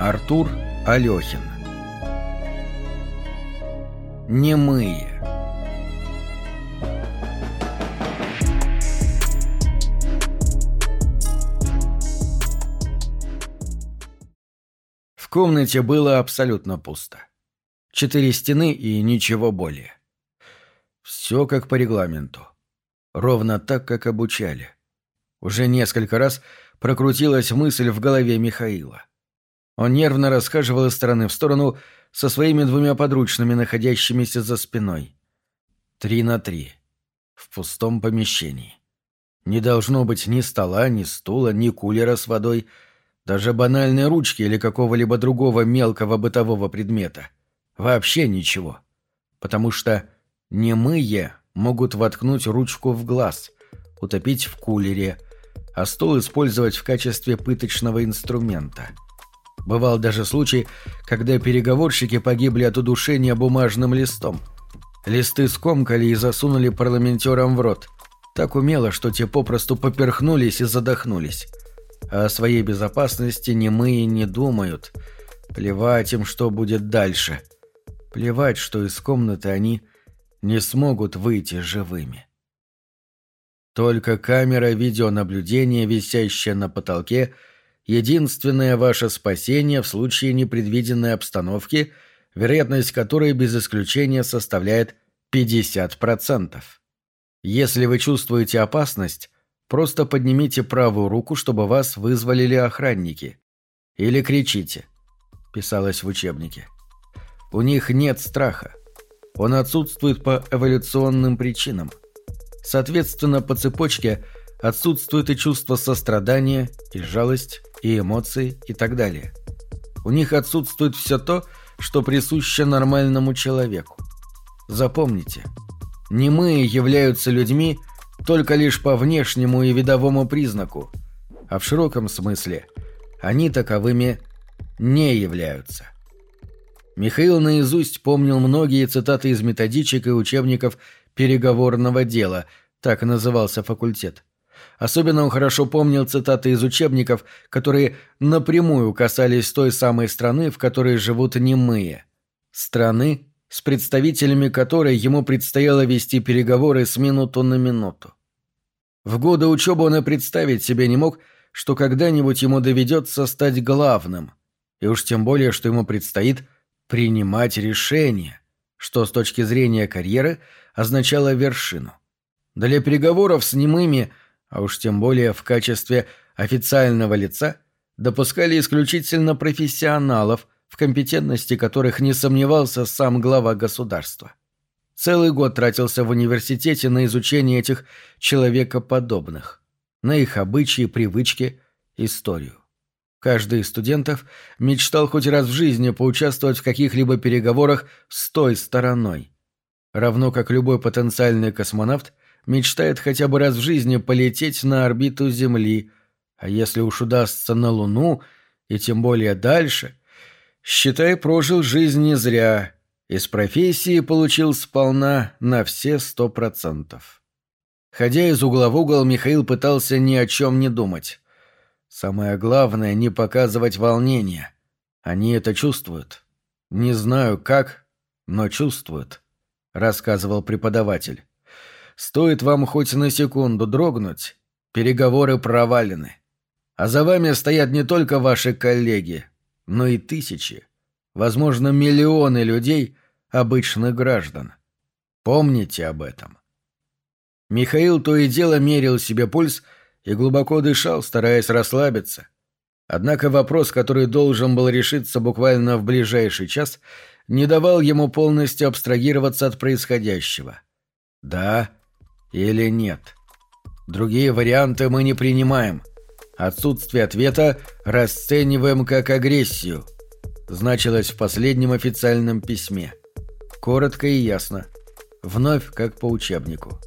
Артур Алехин Немые В комнате было абсолютно пусто. Четыре стены и ничего более. Все как по регламенту. Ровно так, как обучали. Уже несколько раз прокрутилась мысль в голове Михаила. Он нервно расхаживал из стороны в сторону со своими двумя подручными, находящимися за спиной. Три на три. В пустом помещении. Не должно быть ни стола, ни стула, ни кулера с водой, даже банальной ручки или какого-либо другого мелкого бытового предмета. Вообще ничего. Потому что немые могут воткнуть ручку в глаз, утопить в кулере, а стол использовать в качестве пыточного инструмента. Бывал даже случай, когда переговорщики погибли от удушения бумажным листом. Листы скомкали и засунули парламентерам в рот. Так умело, что те попросту поперхнулись и задохнулись. А о своей безопасности ни мы и не думают. Плевать им, что будет дальше. Плевать, что из комнаты они не смогут выйти живыми. Только камера видеонаблюдения, висящая на потолке, единственное ваше спасение в случае непредвиденной обстановки, вероятность которой без исключения составляет 50%. Если вы чувствуете опасность, просто поднимите правую руку, чтобы вас вызволили охранники. Или кричите. Писалось в учебнике. У них нет страха. Он отсутствует по эволюционным причинам – Соответственно, по цепочке отсутствует и чувство сострадания, и жалость, и эмоции, и так далее. У них отсутствует все то, что присуще нормальному человеку. Запомните, немые являются людьми только лишь по внешнему и видовому признаку, а в широком смысле они таковыми не являются. Михаил наизусть помнил многие цитаты из методичек и учебников переговорного дела, так назывался факультет. Особенно он хорошо помнил цитаты из учебников, которые напрямую касались той самой страны, в которой живут немые. Страны, с представителями которой ему предстояло вести переговоры с минуту на минуту. В годы учебы он и представить себе не мог, что когда-нибудь ему доведется стать главным, и уж тем более, что ему предстоит принимать решения, что с точки зрения карьеры означало вершину. Для переговоров с немыми, а уж тем более в качестве официального лица, допускали исключительно профессионалов, в компетентности которых не сомневался сам глава государства. Целый год тратился в университете на изучение этих человекоподобных, на их обычаи, привычки, историю. Каждый из студентов мечтал хоть раз в жизни поучаствовать в каких-либо переговорах с той стороной – равно как любой потенциальный космонавт мечтает хотя бы раз в жизни полететь на орбиту Земли, а если уж удастся на Луну, и тем более дальше, считай, прожил жизнь не зря, из профессии получил сполна на все сто процентов. Ходя из угла в угол, Михаил пытался ни о чем не думать. Самое главное — не показывать волнения. Они это чувствуют. Не знаю как, но чувствуют. — рассказывал преподаватель. «Стоит вам хоть на секунду дрогнуть, переговоры провалены. А за вами стоят не только ваши коллеги, но и тысячи, возможно, миллионы людей, обычных граждан. Помните об этом». Михаил то и дело мерил себе пульс и глубоко дышал, стараясь расслабиться. Однако вопрос, который должен был решиться буквально в ближайший час, не давал ему полностью абстрагироваться от происходящего. Да или нет. Другие варианты мы не принимаем. Отсутствие ответа расцениваем как агрессию. Значилось в последнем официальном письме. Коротко и ясно. Вновь как по учебнику.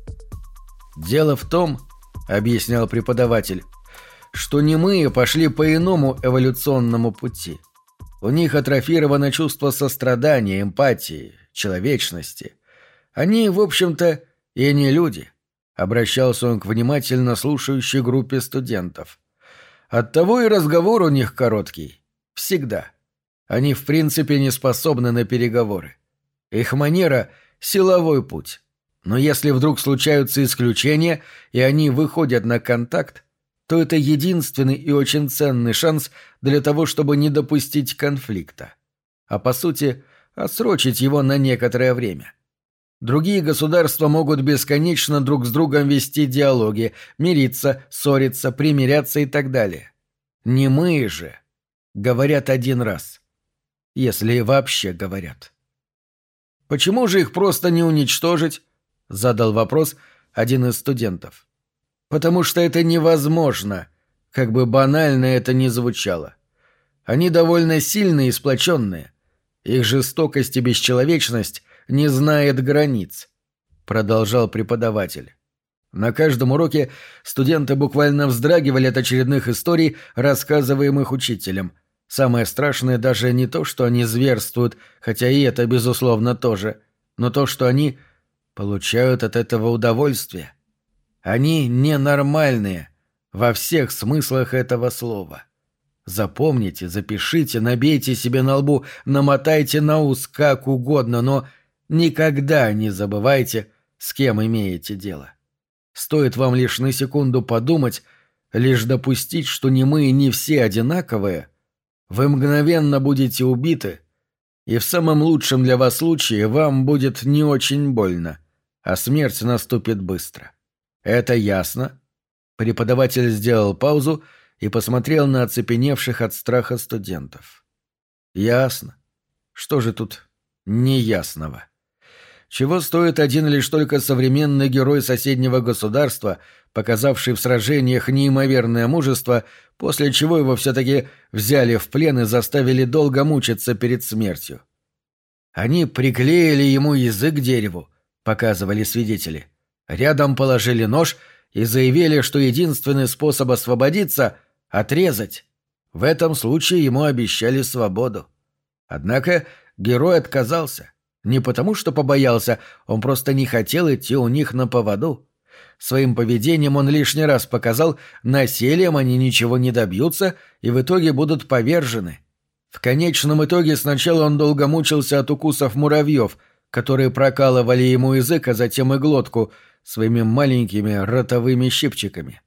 «Дело в том, — объяснял преподаватель, — что не мы пошли по иному эволюционному пути — у них атрофировано чувство сострадания, эмпатии, человечности. Они, в общем-то, и не люди. Обращался он к внимательно слушающей группе студентов. Оттого и разговор у них короткий. Всегда. Они в принципе не способны на переговоры. Их манера — силовой путь. Но если вдруг случаются исключения, и они выходят на контакт, то это единственный и очень ценный шанс для того, чтобы не допустить конфликта. А по сути, отсрочить его на некоторое время. Другие государства могут бесконечно друг с другом вести диалоги, мириться, ссориться, примиряться и так далее. Не мы же. Говорят один раз. Если вообще говорят. Почему же их просто не уничтожить? Задал вопрос один из студентов. Потому что это невозможно, как бы банально это ни звучало. Они довольно сильные и сплоченные. Их жестокость и бесчеловечность не знает границ, продолжал преподаватель. На каждом уроке студенты буквально вздрагивали от очередных историй, рассказываемых учителем. Самое страшное даже не то, что они зверствуют, хотя и это, безусловно, тоже, но то, что они получают от этого удовольствие. Они ненормальные во всех смыслах этого слова. Запомните, запишите, набейте себе на лбу, намотайте на ус как угодно, но никогда не забывайте, с кем имеете дело. Стоит вам лишь на секунду подумать, лишь допустить, что не мы и не все одинаковые, вы мгновенно будете убиты, и в самом лучшем для вас случае вам будет не очень больно, а смерть наступит быстро. Это ясно? Преподаватель сделал паузу и посмотрел на оцепеневших от страха студентов. Ясно. Что же тут неясного? Чего стоит один лишь только современный герой соседнего государства, показавший в сражениях неимоверное мужество, после чего его все-таки взяли в плен и заставили долго мучиться перед смертью. Они приклеили ему язык к дереву, показывали свидетели. Рядом положили нож и заявили, что единственный способ освободиться — отрезать. В этом случае ему обещали свободу. Однако герой отказался. Не потому, что побоялся, он просто не хотел идти у них на поводу. Своим поведением он лишний раз показал, насилием они ничего не добьются и в итоге будут повержены. В конечном итоге сначала он долго мучился от укусов муравьев — которые прокалывали ему язык, а затем и глотку своими маленькими ротовыми щипчиками.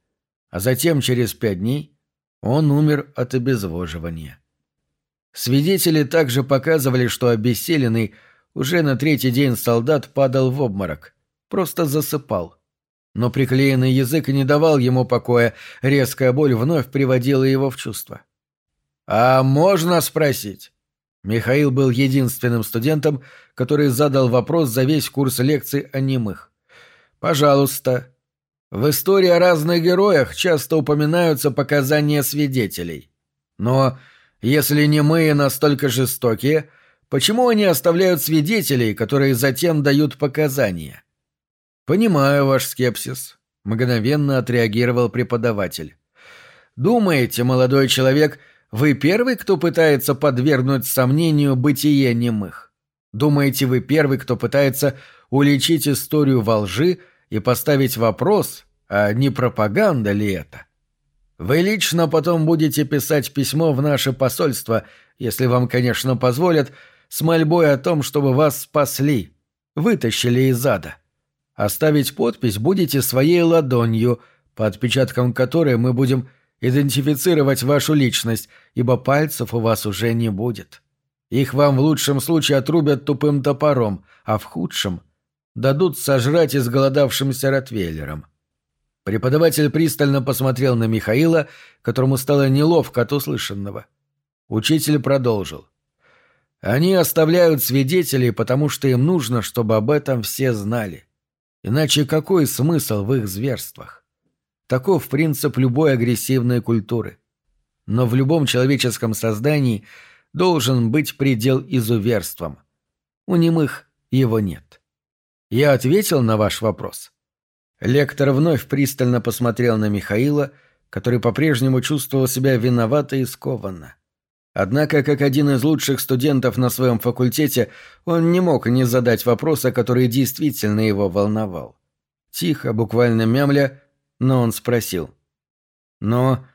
А затем, через пять дней, он умер от обезвоживания. Свидетели также показывали, что обессиленный уже на третий день солдат падал в обморок, просто засыпал. Но приклеенный язык не давал ему покоя, резкая боль вновь приводила его в чувство. «А можно спросить?» Михаил был единственным студентом, который задал вопрос за весь курс лекций о немых. «Пожалуйста. В истории о разных героях часто упоминаются показания свидетелей. Но если немые настолько жестокие, почему они оставляют свидетелей, которые затем дают показания?» «Понимаю ваш скепсис», — мгновенно отреагировал преподаватель. «Думаете, молодой человек, — вы первый, кто пытается подвергнуть сомнению бытие немых? Думаете, вы первый, кто пытается уличить историю во лжи и поставить вопрос, а не пропаганда ли это? Вы лично потом будете писать письмо в наше посольство, если вам, конечно, позволят, с мольбой о том, чтобы вас спасли, вытащили из ада. Оставить подпись будете своей ладонью, по отпечаткам которой мы будем идентифицировать вашу личность, ибо пальцев у вас уже не будет. Их вам в лучшем случае отрубят тупым топором, а в худшем дадут сожрать изголодавшимся ротвейлером. Преподаватель пристально посмотрел на Михаила, которому стало неловко от услышанного. Учитель продолжил. Они оставляют свидетелей, потому что им нужно, чтобы об этом все знали. Иначе какой смысл в их зверствах? Таков принцип любой агрессивной культуры. Но в любом человеческом создании должен быть предел изуверством. У немых его нет. Я ответил на ваш вопрос. Лектор вновь пристально посмотрел на Михаила, который по-прежнему чувствовал себя виновато и скованно. Однако, как один из лучших студентов на своем факультете, он не мог не задать вопроса, который действительно его волновал. Тихо, буквально мямля, но он спросил. «Но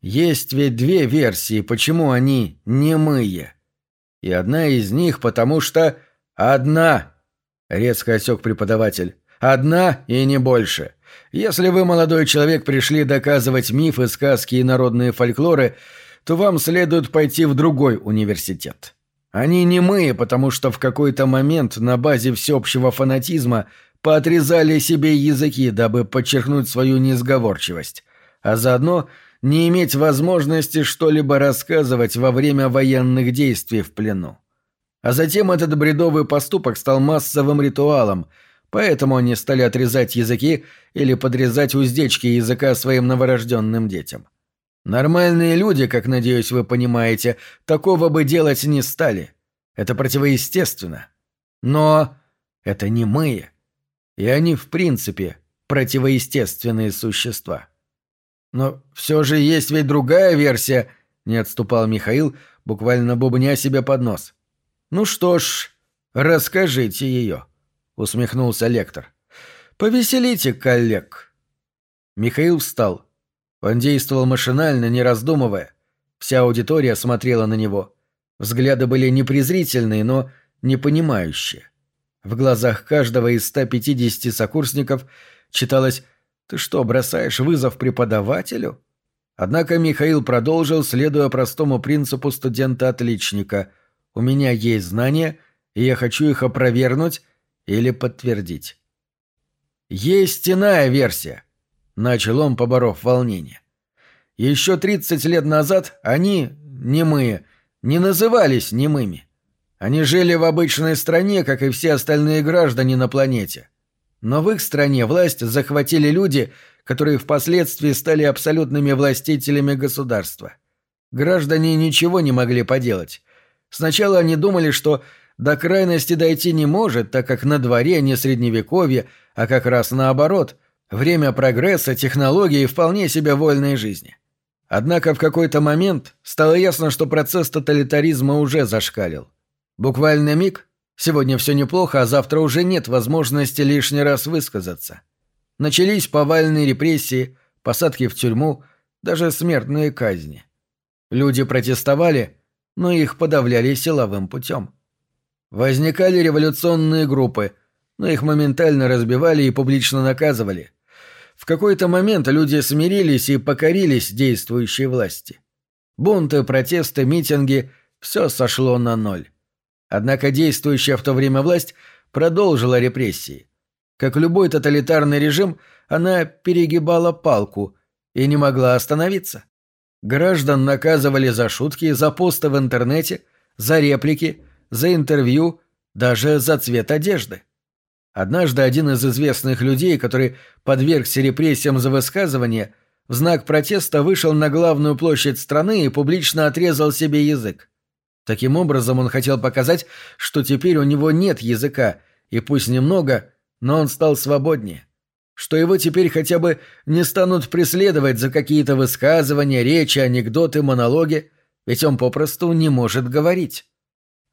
есть ведь две версии, почему они немые. И одна из них, потому что... Одна! Резко осек преподаватель. Одна и не больше. Если вы, молодой человек, пришли доказывать мифы, сказки и народные фольклоры, то вам следует пойти в другой университет. Они не мы, потому что в какой-то момент на базе всеобщего фанатизма поотрезали себе языки, дабы подчеркнуть свою несговорчивость, а заодно не иметь возможности что-либо рассказывать во время военных действий в плену. А затем этот бредовый поступок стал массовым ритуалом, поэтому они стали отрезать языки или подрезать уздечки языка своим новорожденным детям. Нормальные люди, как надеюсь вы понимаете, такого бы делать не стали. Это противоестественно. Но это не мы. И они, в принципе, противоестественные существа. Но все же есть ведь другая версия, не отступал Михаил, буквально бубня себе под нос. Ну что ж, расскажите ее, усмехнулся лектор. Повеселите коллег. Михаил встал. Он действовал машинально, не раздумывая. Вся аудитория смотрела на него. Взгляды были не презрительные, но непонимающие. В глазах каждого из 150 сокурсников читалось «Ты что, бросаешь вызов преподавателю?» Однако Михаил продолжил, следуя простому принципу студента-отличника. «У меня есть знания, и я хочу их опровергнуть или подтвердить». «Есть иная версия. Начал он, поборов волнение. Еще тридцать лет назад они, немые, не назывались немыми. Они жили в обычной стране, как и все остальные граждане на планете. Но в их стране власть захватили люди, которые впоследствии стали абсолютными властителями государства. Граждане ничего не могли поделать. Сначала они думали, что до крайности дойти не может, так как на дворе не средневековье, а как раз наоборот – Время прогресса, технологий и вполне себе вольной жизни. Однако в какой-то момент стало ясно, что процесс тоталитаризма уже зашкалил. Буквально миг, сегодня все неплохо, а завтра уже нет возможности лишний раз высказаться. Начались повальные репрессии, посадки в тюрьму, даже смертные казни. Люди протестовали, но их подавляли силовым путем. Возникали революционные группы, но их моментально разбивали и публично наказывали – в какой-то момент люди смирились и покорились действующей власти. Бунты, протесты, митинги – все сошло на ноль. Однако действующая в то время власть продолжила репрессии. Как любой тоталитарный режим, она перегибала палку и не могла остановиться. Граждан наказывали за шутки, за посты в интернете, за реплики, за интервью, даже за цвет одежды. Однажды один из известных людей, который подвергся репрессиям за высказывание, в знак протеста вышел на главную площадь страны и публично отрезал себе язык. Таким образом он хотел показать, что теперь у него нет языка, и пусть немного, но он стал свободнее. Что его теперь хотя бы не станут преследовать за какие-то высказывания, речи, анекдоты, монологи, ведь он попросту не может говорить.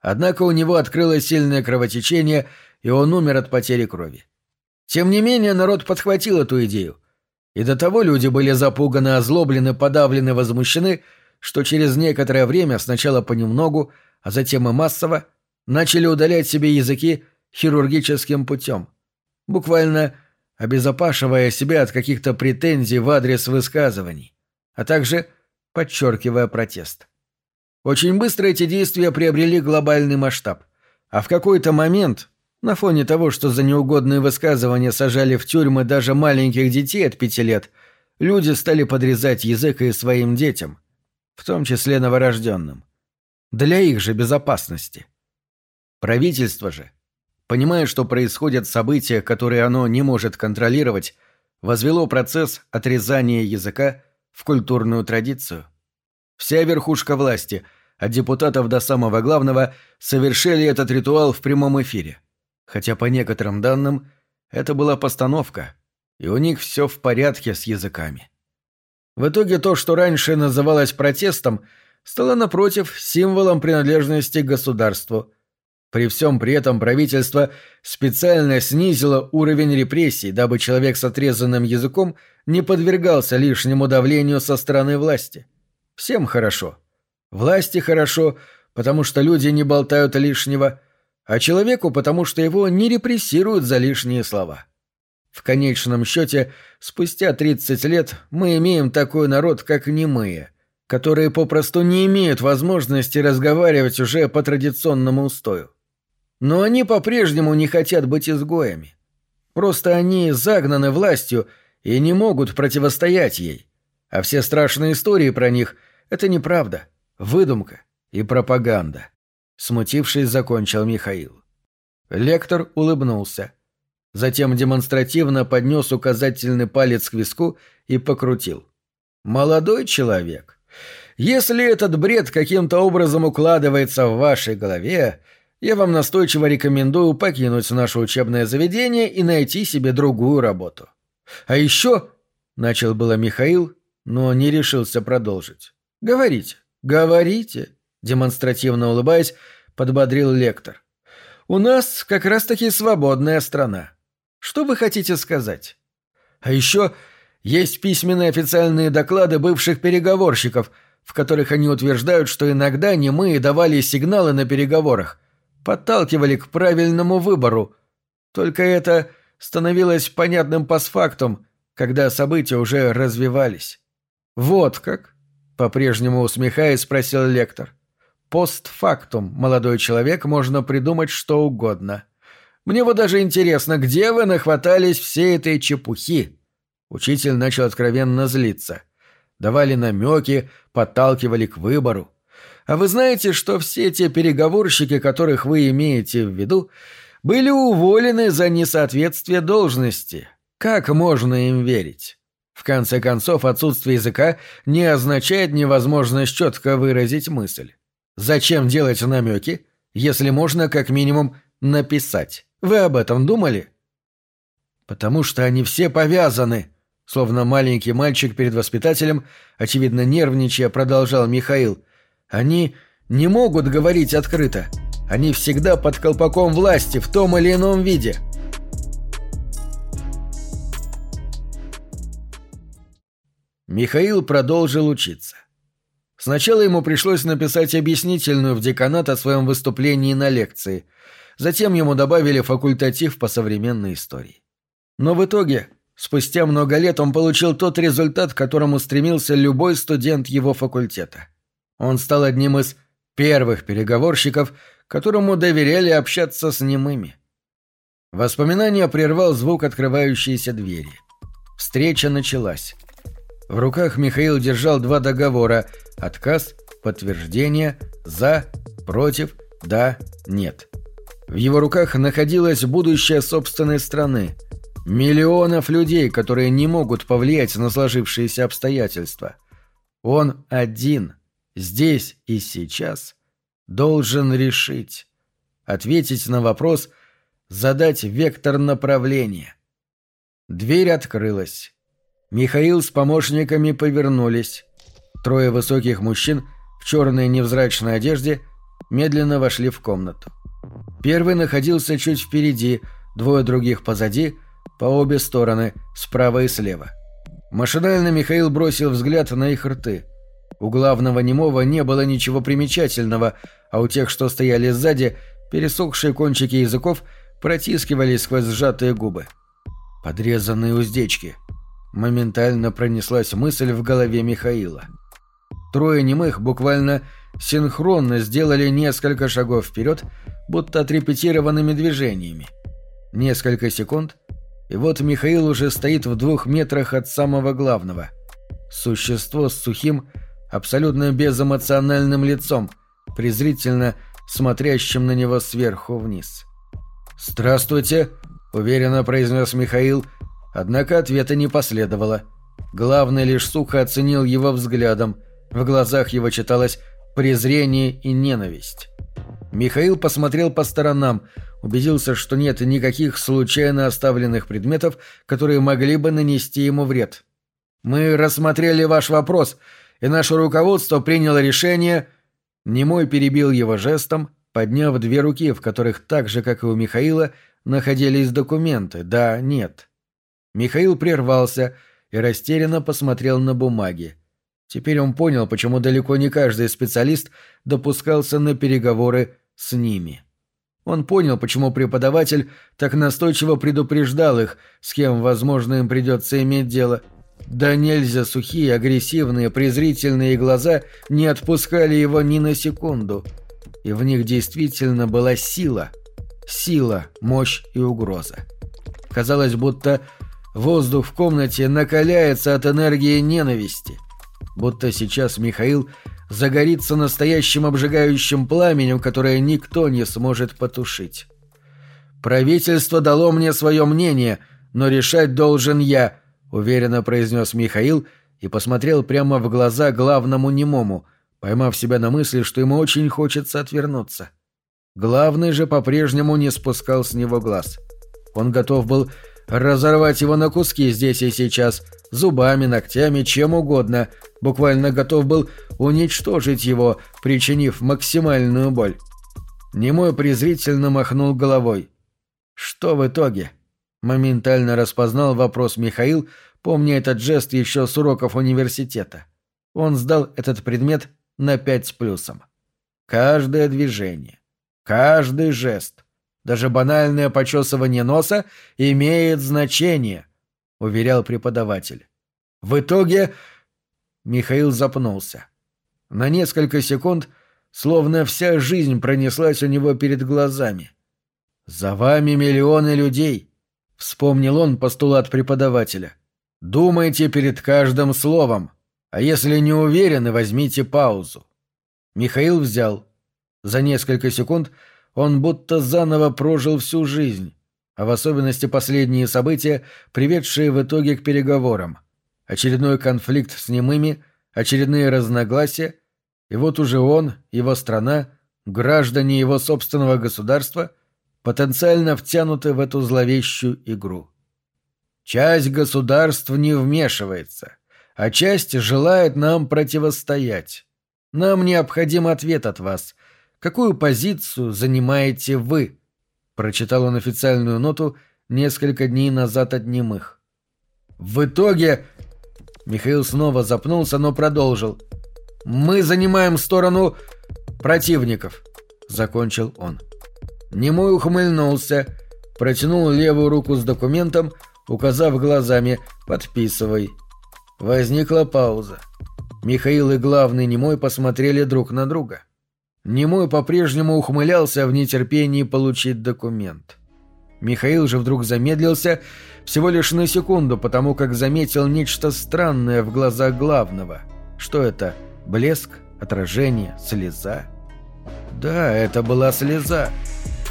Однако у него открылось сильное кровотечение – и он умер от потери крови. Тем не менее, народ подхватил эту идею. И до того люди были запуганы, озлоблены, подавлены, возмущены, что через некоторое время, сначала понемногу, а затем и массово, начали удалять себе языки хирургическим путем, буквально обезопашивая себя от каких-то претензий в адрес высказываний, а также подчеркивая протест. Очень быстро эти действия приобрели глобальный масштаб, а в какой-то момент на фоне того, что за неугодные высказывания сажали в тюрьмы даже маленьких детей от пяти лет, люди стали подрезать язык и своим детям, в том числе новорожденным. Для их же безопасности. Правительство же, понимая, что происходят события, которые оно не может контролировать, возвело процесс отрезания языка в культурную традицию. Вся верхушка власти, от депутатов до самого главного, совершили этот ритуал в прямом эфире хотя по некоторым данным это была постановка, и у них все в порядке с языками. В итоге то, что раньше называлось протестом, стало, напротив, символом принадлежности к государству. При всем при этом правительство специально снизило уровень репрессий, дабы человек с отрезанным языком не подвергался лишнему давлению со стороны власти. Всем хорошо. Власти хорошо, потому что люди не болтают лишнего, а человеку, потому что его не репрессируют за лишние слова. В конечном счете, спустя 30 лет мы имеем такой народ, как немые, которые попросту не имеют возможности разговаривать уже по традиционному устою. Но они по-прежнему не хотят быть изгоями. Просто они загнаны властью и не могут противостоять ей. А все страшные истории про них — это неправда, выдумка и пропаганда. Смутившись, закончил Михаил. Лектор улыбнулся. Затем демонстративно поднес указательный палец к виску и покрутил. «Молодой человек, если этот бред каким-то образом укладывается в вашей голове, я вам настойчиво рекомендую покинуть наше учебное заведение и найти себе другую работу. А еще...» — начал было Михаил, но не решился продолжить. «Говорите, говорите», — демонстративно улыбаясь, подбодрил лектор. «У нас как раз-таки свободная страна. Что вы хотите сказать? А еще есть письменные официальные доклады бывших переговорщиков, в которых они утверждают, что иногда немые давали сигналы на переговорах, подталкивали к правильному выбору. Только это становилось понятным постфактум, когда события уже развивались. «Вот как?» — по-прежнему усмехаясь, спросил лектор. «Постфактум, молодой человек, можно придумать что угодно. Мне вот даже интересно, где вы нахватались всей этой чепухи?» Учитель начал откровенно злиться. Давали намеки, подталкивали к выбору. А вы знаете, что все те переговорщики, которых вы имеете в виду, были уволены за несоответствие должности? Как можно им верить? В конце концов, отсутствие языка не означает невозможность четко выразить мысль. Зачем делать намеки, если можно как минимум написать? Вы об этом думали? Потому что они все повязаны, словно маленький мальчик перед воспитателем, очевидно нервничая, продолжал Михаил. Они не могут говорить открыто. Они всегда под колпаком власти в том или ином виде. Михаил продолжил учиться. Сначала ему пришлось написать объяснительную в деканат о своем выступлении на лекции, Затем ему добавили факультатив по современной истории. Но в итоге, спустя много лет, он получил тот результат, к которому стремился любой студент его факультета. Он стал одним из первых переговорщиков, которому доверяли общаться с немыми. Воспоминание прервал звук открывающейся двери. Встреча началась. В руках Михаил держал два договора – отказ, подтверждение, за, против, да, нет – в его руках находилось будущее собственной страны. Миллионов людей, которые не могут повлиять на сложившиеся обстоятельства. Он один, здесь и сейчас, должен решить, ответить на вопрос, задать вектор направления. Дверь открылась. Михаил с помощниками повернулись. Трое высоких мужчин в черной невзрачной одежде медленно вошли в комнату. Первый находился чуть впереди, двое других позади, по обе стороны, справа и слева. Машинально Михаил бросил взгляд на их рты. У главного немого не было ничего примечательного, а у тех, что стояли сзади, пересохшие кончики языков протискивались сквозь сжатые губы. Подрезанные уздечки. Моментально пронеслась мысль в голове Михаила. Трое немых буквально синхронно сделали несколько шагов вперед, будто отрепетированными движениями. Несколько секунд, и вот Михаил уже стоит в двух метрах от самого главного. Существо с сухим, абсолютно безэмоциональным лицом, презрительно смотрящим на него сверху вниз. «Здравствуйте», — уверенно произнес Михаил, однако ответа не последовало. Главный лишь сухо оценил его взглядом, в глазах его читалось презрение и ненависть. Михаил посмотрел по сторонам, убедился, что нет никаких случайно оставленных предметов, которые могли бы нанести ему вред. «Мы рассмотрели ваш вопрос, и наше руководство приняло решение...» Немой перебил его жестом, подняв две руки, в которых так же, как и у Михаила, находились документы «да», «нет». Михаил прервался и растерянно посмотрел на бумаги. Теперь он понял, почему далеко не каждый специалист допускался на переговоры с ними. Он понял, почему преподаватель так настойчиво предупреждал их, с кем, возможно, им придется иметь дело. Да нельзя сухие, агрессивные, презрительные глаза не отпускали его ни на секунду. И в них действительно была сила. Сила, мощь и угроза. Казалось, будто воздух в комнате накаляется от энергии ненависти. Будто сейчас Михаил загорится настоящим обжигающим пламенем, которое никто не сможет потушить. «Правительство дало мне свое мнение, но решать должен я», — уверенно произнес Михаил и посмотрел прямо в глаза главному немому, поймав себя на мысли, что ему очень хочется отвернуться. Главный же по-прежнему не спускал с него глаз. Он готов был разорвать его на куски здесь и сейчас, зубами, ногтями, чем угодно, буквально готов был уничтожить его, причинив максимальную боль. Немой презрительно махнул головой. «Что в итоге?» Моментально распознал вопрос Михаил, помня этот жест еще с уроков университета. Он сдал этот предмет на пять с плюсом. Каждое движение, каждый жест, даже банальное почесывание носа имеет значение, уверял преподаватель. В итоге Михаил запнулся. На несколько секунд словно вся жизнь пронеслась у него перед глазами. «За вами миллионы людей», — вспомнил он постулат преподавателя. «Думайте перед каждым словом, а если не уверены, возьмите паузу». Михаил взял. За несколько секунд он будто заново прожил всю жизнь, а в особенности последние события, приведшие в итоге к переговорам. Очередной конфликт с немыми, очередные разногласия, и вот уже он, его страна, граждане его собственного государства потенциально втянуты в эту зловещую игру. Часть государств не вмешивается, а часть желает нам противостоять. Нам необходим ответ от вас. Какую позицию занимаете вы? Прочитал он официальную ноту несколько дней назад от немых. В итоге Михаил снова запнулся, но продолжил. «Мы занимаем сторону противников», — закончил он. Немой ухмыльнулся, протянул левую руку с документом, указав глазами «подписывай». Возникла пауза. Михаил и главный Немой посмотрели друг на друга. Немой по-прежнему ухмылялся в нетерпении получить документ. Михаил же вдруг замедлился всего лишь на секунду, потому как заметил нечто странное в глазах главного. Что это? Блеск? Отражение? Слеза? Да, это была слеза.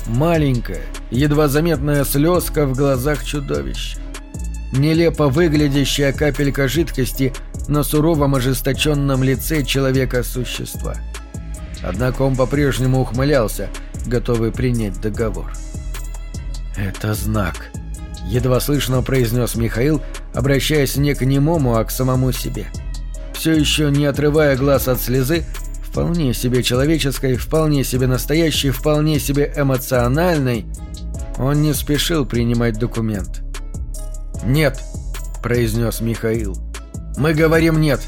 Маленькая, едва заметная слезка в глазах чудовища. Нелепо выглядящая капелька жидкости на суровом ожесточенном лице человека-существа. Однако он по-прежнему ухмылялся, готовый принять договор. «Это знак», — едва слышно произнес Михаил, обращаясь не к немому, а к самому себе. Все еще не отрывая глаз от слезы, вполне себе человеческой, вполне себе настоящей, вполне себе эмоциональной, он не спешил принимать документ. «Нет», — произнес Михаил. «Мы говорим нет.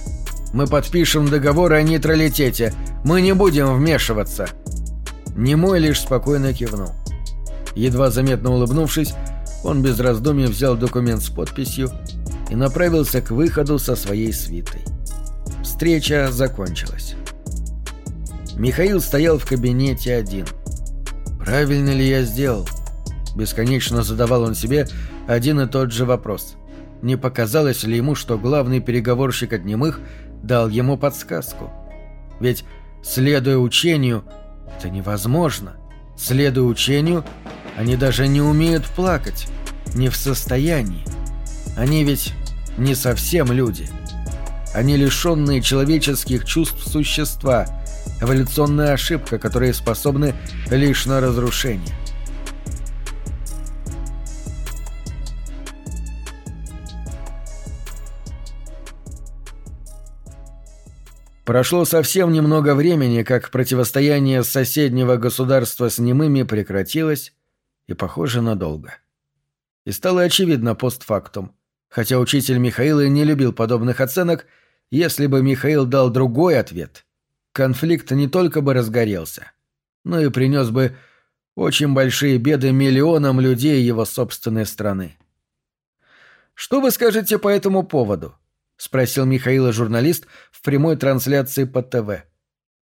Мы подпишем договор о нейтралитете. Мы не будем вмешиваться». Немой лишь спокойно кивнул. Едва заметно улыбнувшись, он без раздумий взял документ с подписью и направился к выходу со своей свитой. Встреча закончилась. Михаил стоял в кабинете один. «Правильно ли я сделал?» Бесконечно задавал он себе один и тот же вопрос. Не показалось ли ему, что главный переговорщик от немых дал ему подсказку? Ведь, следуя учению, это невозможно. Следуя учению, они даже не умеют плакать, не в состоянии. Они ведь не совсем люди. Они лишенные человеческих чувств существа, эволюционная ошибка, которые способны лишь на разрушение. Прошло совсем немного времени, как противостояние соседнего государства с немыми прекратилось, и, похоже, надолго. И стало очевидно постфактум. Хотя учитель Михаила не любил подобных оценок, если бы Михаил дал другой ответ, конфликт не только бы разгорелся, но и принес бы очень большие беды миллионам людей его собственной страны. «Что вы скажете по этому поводу?» — спросил Михаила журналист в прямой трансляции по ТВ.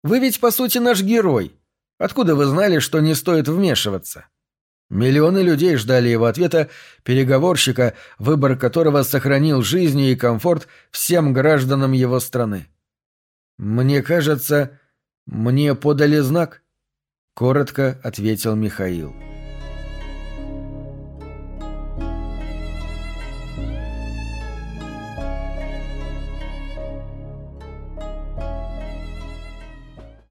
«Вы ведь, по сути, наш герой. Откуда вы знали, что не стоит вмешиваться?» Миллионы людей ждали его ответа, переговорщика, выбор которого сохранил жизни и комфорт всем гражданам его страны. «Мне кажется, мне подали знак», — коротко ответил Михаил.